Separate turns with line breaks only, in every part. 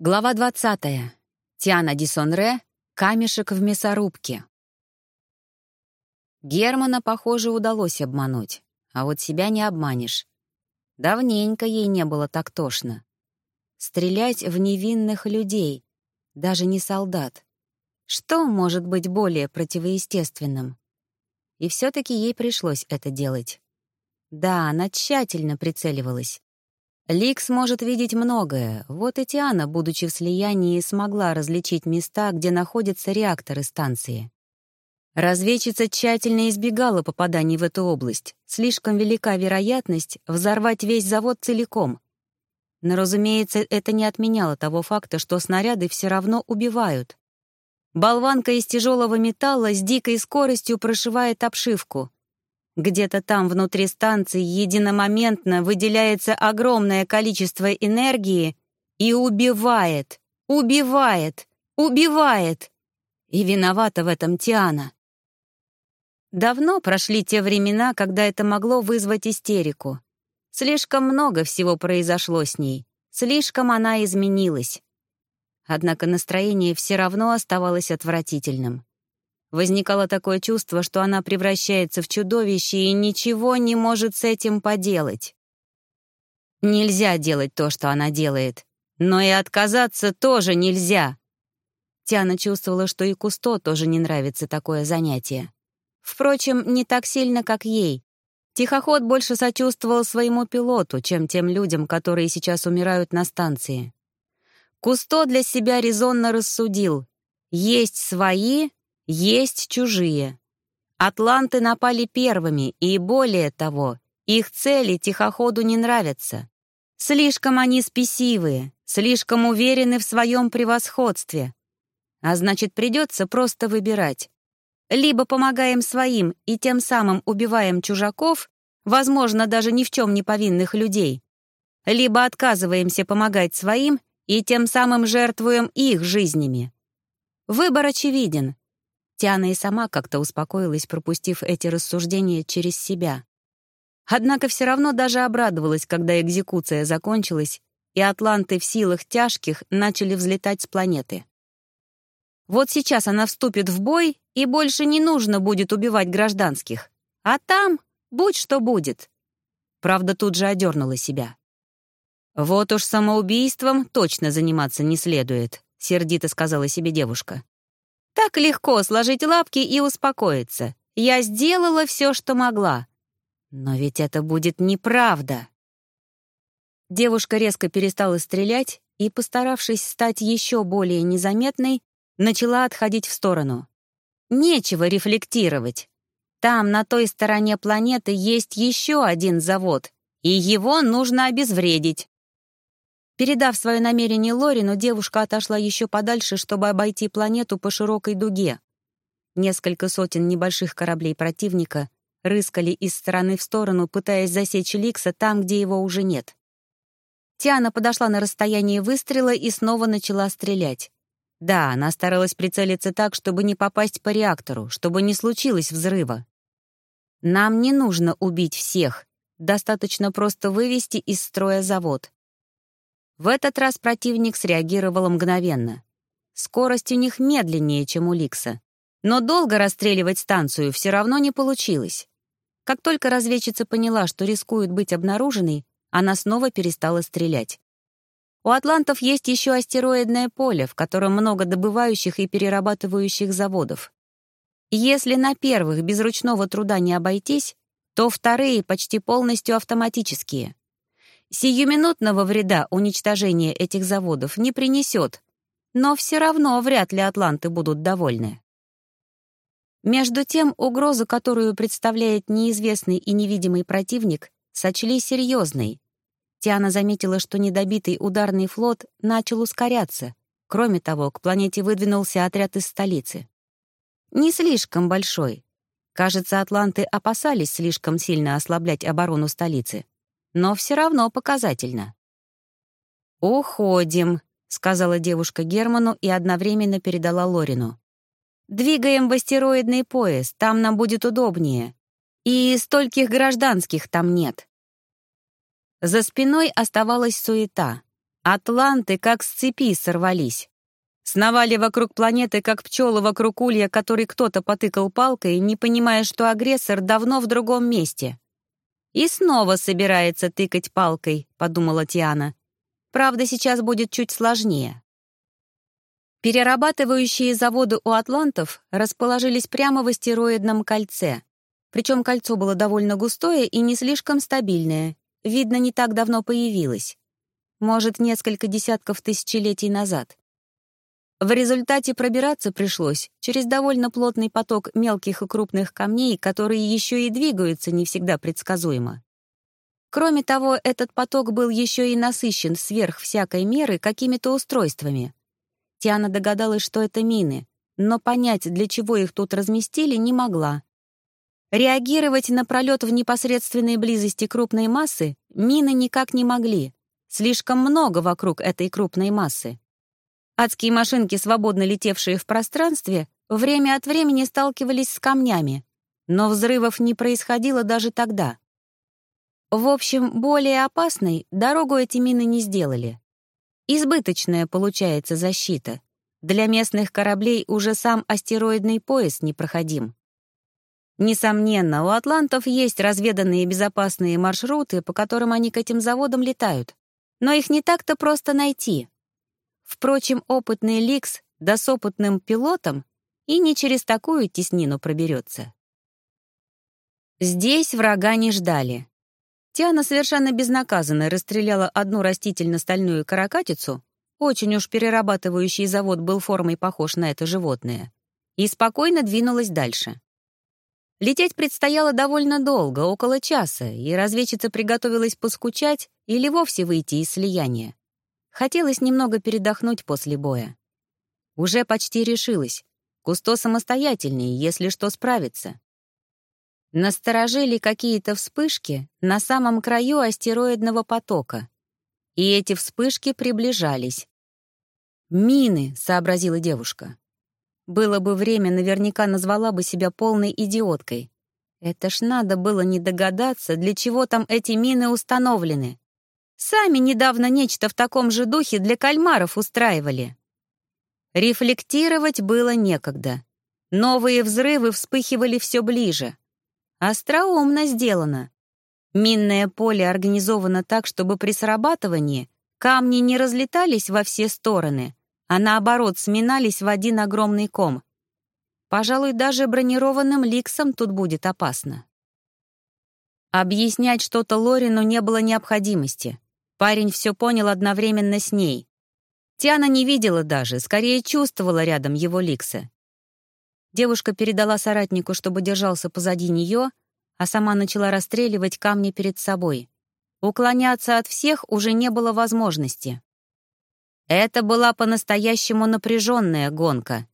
Глава 20. Тиана Дисонре. Камешек в мясорубке. Германа, похоже, удалось обмануть, а вот себя не обманешь. Давненько ей не было так тошно. Стрелять в невинных людей, даже не солдат. Что может быть более противоестественным? И все-таки ей пришлось это делать. Да, она тщательно прицеливалась. Ликс может видеть многое, вот и Тиана, будучи в слиянии, смогла различить места, где находятся реакторы станции. Разведчица тщательно избегала попаданий в эту область. Слишком велика вероятность взорвать весь завод целиком. Но, разумеется, это не отменяло того факта, что снаряды все равно убивают. Болванка из тяжелого металла с дикой скоростью прошивает обшивку. Где-то там внутри станции единомоментно выделяется огромное количество энергии и убивает, убивает, убивает. И виновата в этом Тиана. Давно прошли те времена, когда это могло вызвать истерику. Слишком много всего произошло с ней, слишком она изменилась. Однако настроение все равно оставалось отвратительным. Возникало такое чувство, что она превращается в чудовище и ничего не может с этим поделать. Нельзя делать то, что она делает, но и отказаться тоже нельзя. Тиана чувствовала, что и Кусто тоже не нравится такое занятие. Впрочем, не так сильно, как ей. Тихоход больше сочувствовал своему пилоту, чем тем людям, которые сейчас умирают на станции. Кусто для себя резонно рассудил. Есть свои, есть чужие. Атланты напали первыми, и более того, их цели тихоходу не нравятся. Слишком они спесивые, слишком уверены в своем превосходстве. А значит, придется просто выбирать. Либо помогаем своим и тем самым убиваем чужаков, возможно, даже ни в чем не повинных людей, либо отказываемся помогать своим и тем самым жертвуем их жизнями. Выбор очевиден. Тиана и сама как-то успокоилась, пропустив эти рассуждения через себя. Однако все равно даже обрадовалась, когда экзекуция закончилась, и атланты в силах тяжких начали взлетать с планеты. Вот сейчас она вступит в бой, и больше не нужно будет убивать гражданских. А там будь что будет. Правда, тут же одернула себя. «Вот уж самоубийством точно заниматься не следует», — сердито сказала себе девушка. Так легко сложить лапки и успокоиться. Я сделала все, что могла. Но ведь это будет неправда. Девушка резко перестала стрелять и, постаравшись стать еще более незаметной, начала отходить в сторону. Нечего рефлектировать. Там, на той стороне планеты, есть еще один завод, и его нужно обезвредить. Передав свое намерение Лорину, девушка отошла еще подальше, чтобы обойти планету по широкой дуге. Несколько сотен небольших кораблей противника рыскали из стороны в сторону, пытаясь засечь Ликса там, где его уже нет. Тиана подошла на расстояние выстрела и снова начала стрелять. Да, она старалась прицелиться так, чтобы не попасть по реактору, чтобы не случилось взрыва. Нам не нужно убить всех, достаточно просто вывести из строя завод. В этот раз противник среагировал мгновенно. Скорость у них медленнее, чем у Ликса. Но долго расстреливать станцию все равно не получилось. Как только разведчица поняла, что рискует быть обнаруженной, она снова перестала стрелять. У атлантов есть еще астероидное поле, в котором много добывающих и перерабатывающих заводов. Если на первых без ручного труда не обойтись, то вторые почти полностью автоматические. Сиюминутного вреда уничтожение этих заводов не принесет, но все равно вряд ли атланты будут довольны. Между тем, угрозу, которую представляет неизвестный и невидимый противник, сочли серьезной. Тиана заметила, что недобитый ударный флот начал ускоряться. Кроме того, к планете выдвинулся отряд из столицы. Не слишком большой. Кажется, атланты опасались слишком сильно ослаблять оборону столицы но все равно показательно. «Уходим», — сказала девушка Герману и одновременно передала Лорину. «Двигаем в астероидный пояс, там нам будет удобнее. И стольких гражданских там нет». За спиной оставалась суета. Атланты как с цепи сорвались. Сновали вокруг планеты, как пчелы вокруг улья, который кто-то потыкал палкой, не понимая, что агрессор давно в другом месте. «И снова собирается тыкать палкой», — подумала Тиана. «Правда, сейчас будет чуть сложнее». Перерабатывающие заводы у атлантов расположились прямо в астероидном кольце. Причем кольцо было довольно густое и не слишком стабильное. Видно, не так давно появилось. Может, несколько десятков тысячелетий назад. В результате пробираться пришлось через довольно плотный поток мелких и крупных камней, которые еще и двигаются не всегда предсказуемо. Кроме того, этот поток был еще и насыщен сверх всякой меры какими-то устройствами. Тиана догадалась, что это мины, но понять, для чего их тут разместили, не могла. Реагировать на пролет в непосредственной близости крупной массы мины никак не могли. Слишком много вокруг этой крупной массы. Адские машинки, свободно летевшие в пространстве, время от времени сталкивались с камнями, но взрывов не происходило даже тогда. В общем, более опасной дорогу эти мины не сделали. Избыточная получается защита. Для местных кораблей уже сам астероидный пояс непроходим. Несомненно, у атлантов есть разведанные безопасные маршруты, по которым они к этим заводам летают. Но их не так-то просто найти. Впрочем, опытный Ликс, да с опытным пилотом, и не через такую теснину проберется. Здесь врага не ждали. Тиана совершенно безнаказанно расстреляла одну растительно-стальную каракатицу, очень уж перерабатывающий завод был формой похож на это животное, и спокойно двинулась дальше. Лететь предстояло довольно долго, около часа, и разведчица приготовилась поскучать или вовсе выйти из слияния. Хотелось немного передохнуть после боя. Уже почти решилась. Кусто самостоятельнее, если что, справится. Насторожили какие-то вспышки на самом краю астероидного потока. И эти вспышки приближались. «Мины», — сообразила девушка. Было бы время, наверняка назвала бы себя полной идиоткой. Это ж надо было не догадаться, для чего там эти мины установлены. Сами недавно нечто в таком же духе для кальмаров устраивали. Рефлектировать было некогда. Новые взрывы вспыхивали все ближе. Остроумно сделано. Минное поле организовано так, чтобы при срабатывании камни не разлетались во все стороны, а наоборот сминались в один огромный ком. Пожалуй, даже бронированным ликсом тут будет опасно. Объяснять что-то Лорину не было необходимости. Парень все понял одновременно с ней. Тиана не видела даже, скорее чувствовала рядом его ликса. Девушка передала соратнику, чтобы держался позади нее, а сама начала расстреливать камни перед собой. Уклоняться от всех уже не было возможности. Это была по-настоящему напряженная гонка.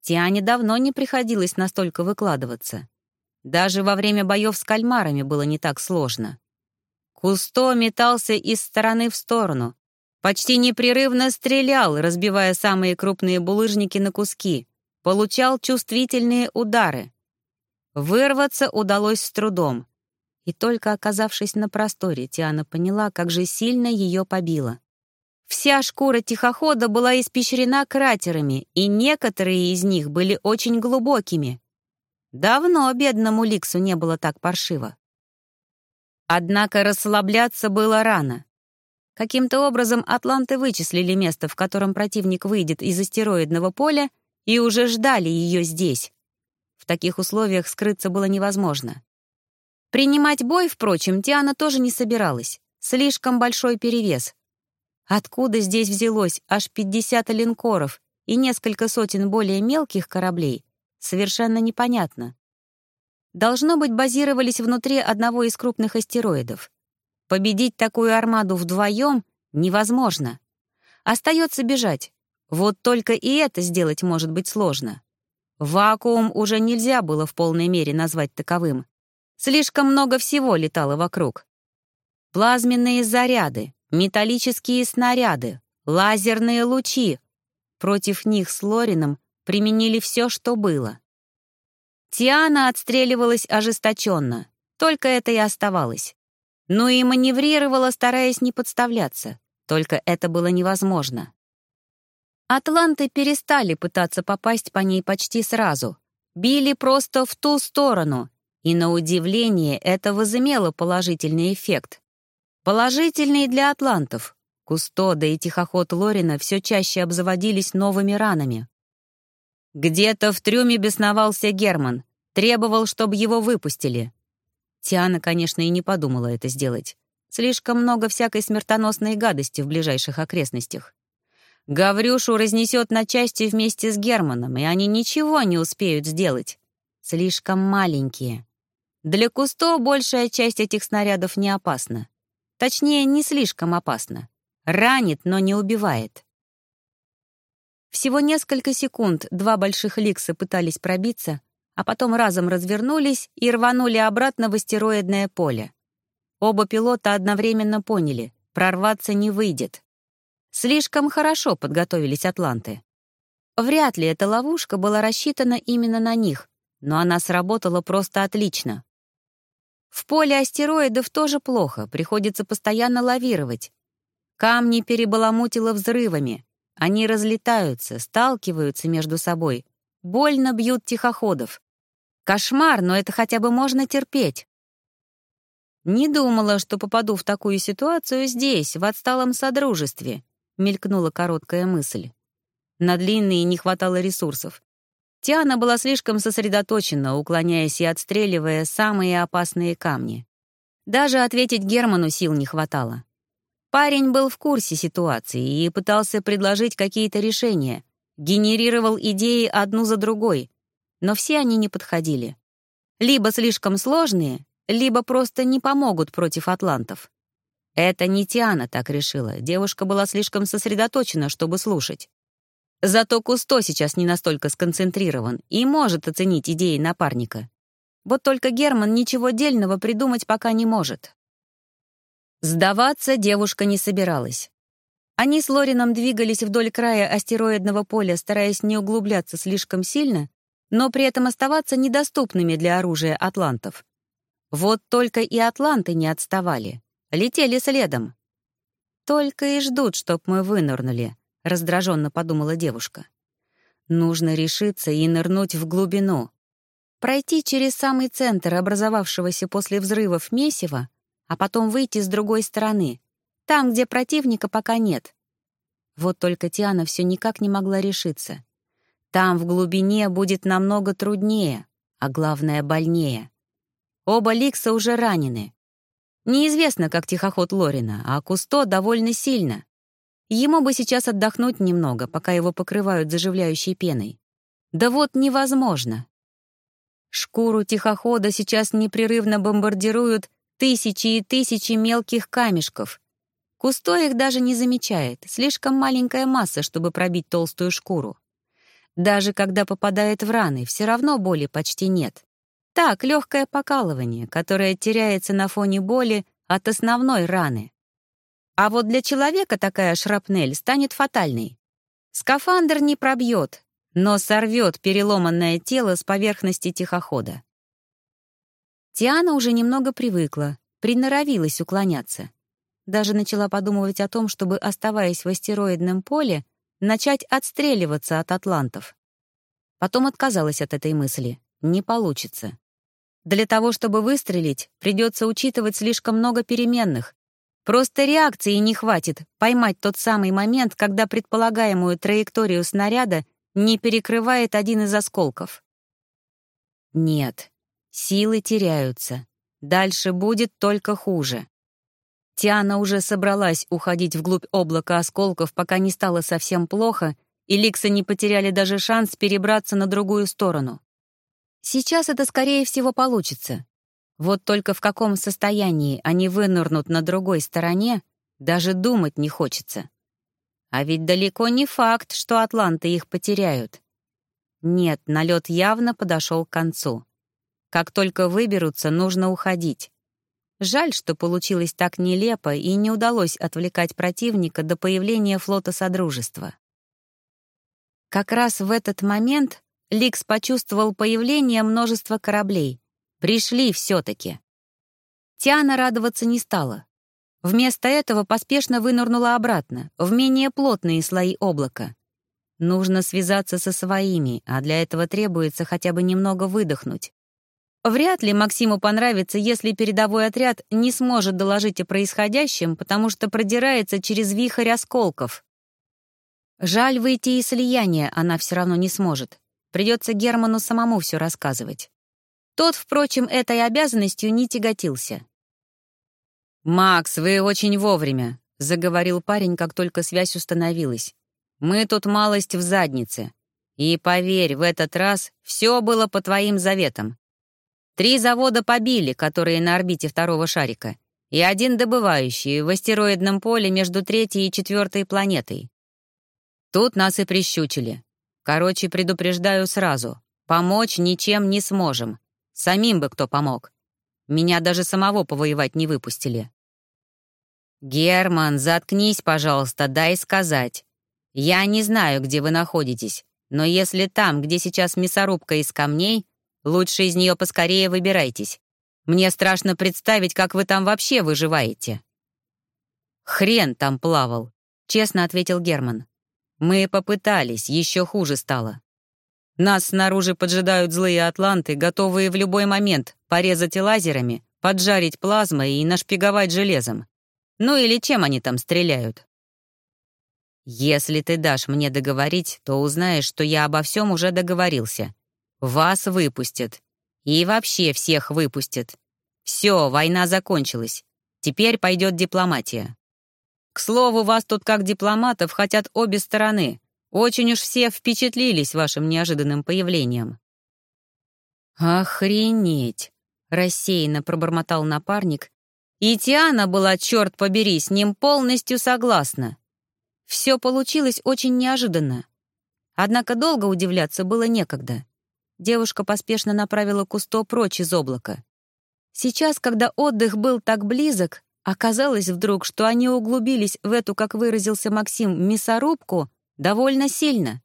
Тиане давно не приходилось настолько выкладываться. Даже во время боев с кальмарами было не так сложно. Кусто метался из стороны в сторону, почти непрерывно стрелял, разбивая самые крупные булыжники на куски, получал чувствительные удары. Вырваться удалось с трудом. И только оказавшись на просторе, Тиана поняла, как же сильно ее побило. Вся шкура тихохода была испещрена кратерами, и некоторые из них были очень глубокими. Давно бедному Ликсу не было так паршиво. Однако расслабляться было рано. Каким-то образом атланты вычислили место, в котором противник выйдет из астероидного поля, и уже ждали ее здесь. В таких условиях скрыться было невозможно. Принимать бой, впрочем, Тиана тоже не собиралась. Слишком большой перевес. Откуда здесь взялось аж 50 линкоров и несколько сотен более мелких кораблей, совершенно непонятно должно быть, базировались внутри одного из крупных астероидов. Победить такую армаду вдвоем невозможно. Остается бежать. Вот только и это сделать может быть сложно. Вакуум уже нельзя было в полной мере назвать таковым. Слишком много всего летало вокруг. Плазменные заряды, металлические снаряды, лазерные лучи. Против них с Лорином применили все, что было. Тиана отстреливалась ожесточенно, только это и оставалось. Но и маневрировала, стараясь не подставляться. Только это было невозможно. Атланты перестали пытаться попасть по ней почти сразу. Били просто в ту сторону, и, на удивление, это возымело положительный эффект. Положительный для атлантов. Кустода и тихоход Лорина все чаще обзаводились новыми ранами. Где-то в трюме бесновался Герман, требовал, чтобы его выпустили. Тиана, конечно, и не подумала это сделать. Слишком много всякой смертоносной гадости в ближайших окрестностях. Гаврюшу разнесет на части вместе с Германом, и они ничего не успеют сделать. Слишком маленькие. Для Кусто большая часть этих снарядов не опасна. Точнее, не слишком опасна. Ранит, но не убивает. Всего несколько секунд два больших ликса пытались пробиться, а потом разом развернулись и рванули обратно в астероидное поле. Оба пилота одновременно поняли — прорваться не выйдет. Слишком хорошо подготовились атланты. Вряд ли эта ловушка была рассчитана именно на них, но она сработала просто отлично. В поле астероидов тоже плохо, приходится постоянно лавировать. Камни перебаламутило взрывами. Они разлетаются, сталкиваются между собой, больно бьют тихоходов. Кошмар, но это хотя бы можно терпеть. Не думала, что попаду в такую ситуацию здесь, в отсталом содружестве, — мелькнула короткая мысль. На длинные не хватало ресурсов. Тиана была слишком сосредоточена, уклоняясь и отстреливая самые опасные камни. Даже ответить Герману сил не хватало. Парень был в курсе ситуации и пытался предложить какие-то решения, генерировал идеи одну за другой, но все они не подходили. Либо слишком сложные, либо просто не помогут против атлантов. Это не Тиана так решила. Девушка была слишком сосредоточена, чтобы слушать. Зато Кусто сейчас не настолько сконцентрирован и может оценить идеи напарника. Вот только Герман ничего дельного придумать пока не может. Сдаваться девушка не собиралась. Они с Лорином двигались вдоль края астероидного поля, стараясь не углубляться слишком сильно, но при этом оставаться недоступными для оружия атлантов. Вот только и атланты не отставали. Летели следом. «Только и ждут, чтоб мы вынырнули», — раздраженно подумала девушка. «Нужно решиться и нырнуть в глубину. Пройти через самый центр образовавшегося после взрывов месива, а потом выйти с другой стороны, там, где противника пока нет. Вот только Тиана все никак не могла решиться. Там, в глубине, будет намного труднее, а главное — больнее. Оба Ликса уже ранены. Неизвестно, как тихоход Лорина, а Кусто довольно сильно. Ему бы сейчас отдохнуть немного, пока его покрывают заживляющей пеной. Да вот невозможно. Шкуру тихохода сейчас непрерывно бомбардируют тысячи и тысячи мелких камешков. Кусто их даже не замечает, слишком маленькая масса, чтобы пробить толстую шкуру. Даже когда попадает в раны, все равно боли почти нет. Так, легкое покалывание, которое теряется на фоне боли от основной раны. А вот для человека такая шрапнель станет фатальной. Скафандр не пробьет, но сорвет переломанное тело с поверхности тихохода. Тиана уже немного привыкла, приноровилась уклоняться. Даже начала подумывать о том, чтобы, оставаясь в астероидном поле, начать отстреливаться от атлантов. Потом отказалась от этой мысли. Не получится. Для того, чтобы выстрелить, придется учитывать слишком много переменных. Просто реакции не хватит поймать тот самый момент, когда предполагаемую траекторию снаряда не перекрывает один из осколков. Нет, силы теряются. Дальше будет только хуже. Тиана уже собралась уходить вглубь облака осколков, пока не стало совсем плохо, и Ликсы не потеряли даже шанс перебраться на другую сторону. Сейчас это, скорее всего, получится. Вот только в каком состоянии они вынырнут на другой стороне, даже думать не хочется. А ведь далеко не факт, что атланты их потеряют. Нет, налет явно подошел к концу. Как только выберутся, нужно уходить. Жаль, что получилось так нелепо и не удалось отвлекать противника до появления флота Содружества. Как раз в этот момент Ликс почувствовал появление множества кораблей. Пришли все-таки. Тиана радоваться не стала. Вместо этого поспешно вынырнула обратно, в менее плотные слои облака. Нужно связаться со своими, а для этого требуется хотя бы немного выдохнуть. Вряд ли Максиму понравится, если передовой отряд не сможет доложить о происходящем, потому что продирается через вихрь осколков. Жаль, выйти из слияния она все равно не сможет. Придется Герману самому все рассказывать. Тот, впрочем, этой обязанностью не тяготился. «Макс, вы очень вовремя», — заговорил парень, как только связь установилась. «Мы тут малость в заднице. И поверь, в этот раз все было по твоим заветам. Три завода побили, которые на орбите второго шарика, и один добывающий в астероидном поле между третьей и четвертой планетой. Тут нас и прищучили. Короче, предупреждаю сразу. Помочь ничем не сможем. Самим бы кто помог. Меня даже самого повоевать не выпустили. «Герман, заткнись, пожалуйста, дай сказать. Я не знаю, где вы находитесь, но если там, где сейчас мясорубка из камней, Лучше из нее поскорее выбирайтесь. Мне страшно представить, как вы там вообще выживаете». «Хрен там плавал», — честно ответил Герман. «Мы попытались, еще хуже стало. Нас снаружи поджидают злые атланты, готовые в любой момент порезать лазерами, поджарить плазмой и нашпиговать железом. Ну или чем они там стреляют?» «Если ты дашь мне договорить, то узнаешь, что я обо всем уже договорился», вас выпустят. И вообще всех выпустят. Все, война закончилась. Теперь пойдет дипломатия. К слову, вас тут как дипломатов хотят обе стороны. Очень уж все впечатлились вашим неожиданным появлением. «Охренеть!» — рассеянно пробормотал напарник, и Тиана была, черт побери, с ним полностью согласна. Все получилось очень неожиданно. Однако долго удивляться было некогда. Девушка поспешно направила Кусто прочь из облака. Сейчас, когда отдых был так близок, оказалось вдруг, что они углубились в эту, как выразился Максим, мясорубку довольно сильно.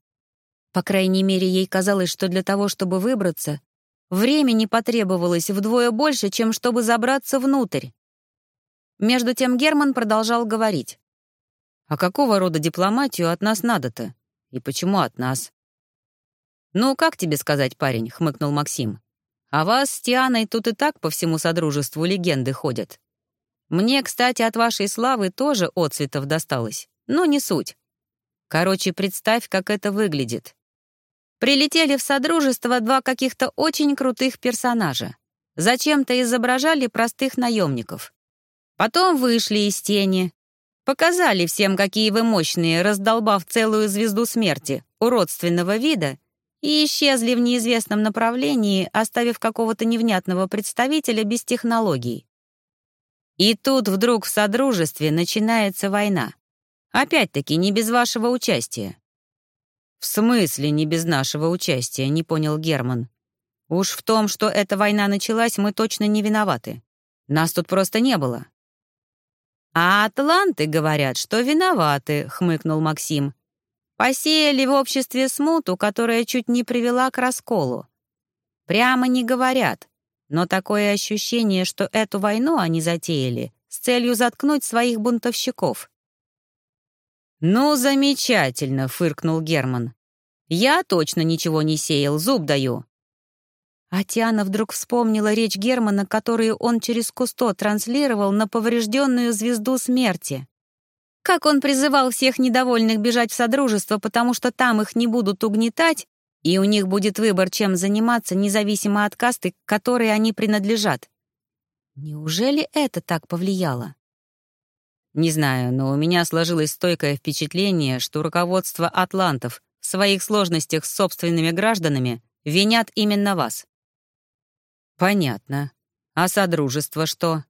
По крайней мере, ей казалось, что для того, чтобы выбраться, времени потребовалось вдвое больше, чем чтобы забраться внутрь. Между тем Герман продолжал говорить. «А какого рода дипломатию от нас надо-то? И почему от нас? «Ну, как тебе сказать, парень?» — хмыкнул Максим. «А вас с Тианой тут и так по всему Содружеству легенды ходят. Мне, кстати, от вашей славы тоже отцветов досталось, но не суть. Короче, представь, как это выглядит. Прилетели в Содружество два каких-то очень крутых персонажа. Зачем-то изображали простых наемников. Потом вышли из тени, показали всем, какие вы мощные, раздолбав целую звезду смерти, уродственного вида, и исчезли в неизвестном направлении, оставив какого-то невнятного представителя без технологий. И тут вдруг в Содружестве начинается война. Опять-таки, не без вашего участия. «В смысле не без нашего участия?» — не понял Герман. «Уж в том, что эта война началась, мы точно не виноваты. Нас тут просто не было». «А атланты говорят, что виноваты», — хмыкнул Максим. Посеяли в обществе смуту, которая чуть не привела к расколу. Прямо не говорят, но такое ощущение, что эту войну они затеяли с целью заткнуть своих бунтовщиков. «Ну, замечательно», — фыркнул Герман. «Я точно ничего не сеял, зуб даю». А Тиана вдруг вспомнила речь Германа, которую он через Кусто транслировал на поврежденную звезду смерти. Как он призывал всех недовольных бежать в Содружество, потому что там их не будут угнетать, и у них будет выбор, чем заниматься, независимо от касты, к которой они принадлежат. Неужели это так повлияло? Не знаю, но у меня сложилось стойкое впечатление, что руководство атлантов в своих сложностях с собственными гражданами винят именно вас. Понятно. А Содружество что?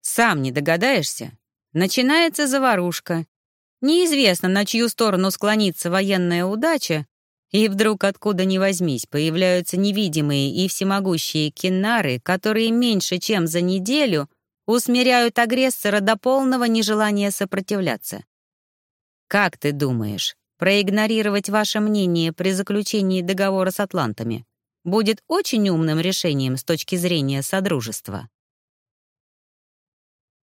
Сам не догадаешься? Начинается заварушка. Неизвестно, на чью сторону склонится военная удача, и вдруг откуда ни возьмись появляются невидимые и всемогущие киннары, которые меньше чем за неделю усмиряют агрессора до полного нежелания сопротивляться. Как ты думаешь, проигнорировать ваше мнение при заключении договора с атлантами будет очень умным решением с точки зрения Содружества?